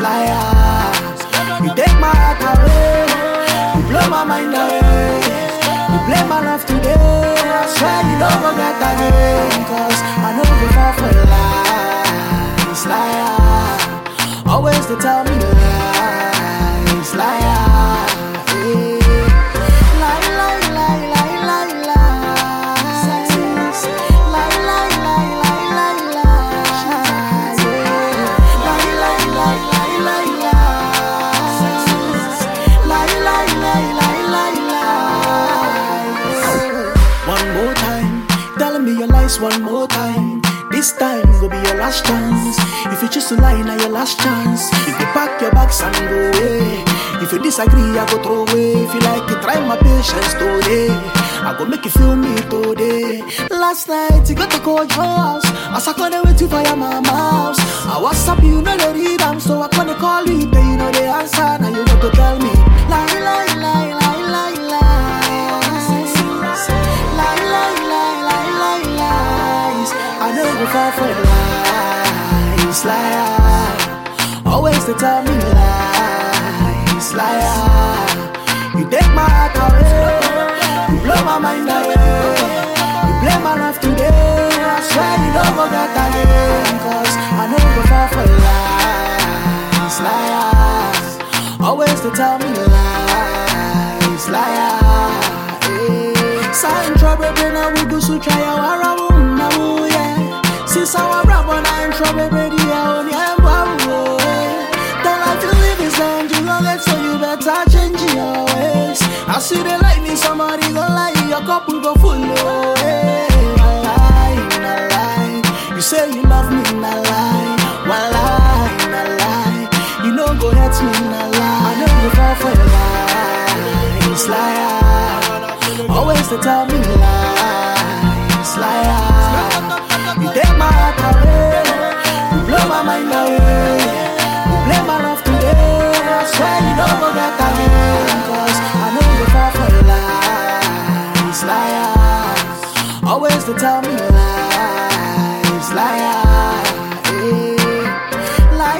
liar. You take my heart away, you blow my mind away. You play my life today, I swear you don't go get again. Cause I know go far for lies, liar. Always to tell me lies, liar. Lies one more time. This time go be your last chance. If you choose to lie, now your last chance. If you pack your bags and go away. If you disagree, I go throw away. If you like it, try my patience today. I go make you feel me today. Last night, you got to call your house. As I couldn't wait to fire my mouse. I WhatsApp you, know the am, so I gonna call you, but you know the answer. Now you got to tell me. I know go far for lies, liar. Always to tell me lies, liar. You take my heart away, you blow my mind away. You play my life today, I swear you don't go get again. Cause I know go far for lies, liar. Always to tell me lies, liar. Eh. Sign trouble, then I will go so try our own I see the lightning, somebody gon' lie, your couple go full, oh, hey. I lie, I lie. You say you love me, I lie. One lie, I lie. You know go hurt me, I lie. I know you fall for your lies, liar. Always to tell me lies, liar. You take my heart away, you blow my mind away. Tell me lies, liar. eh. Lie,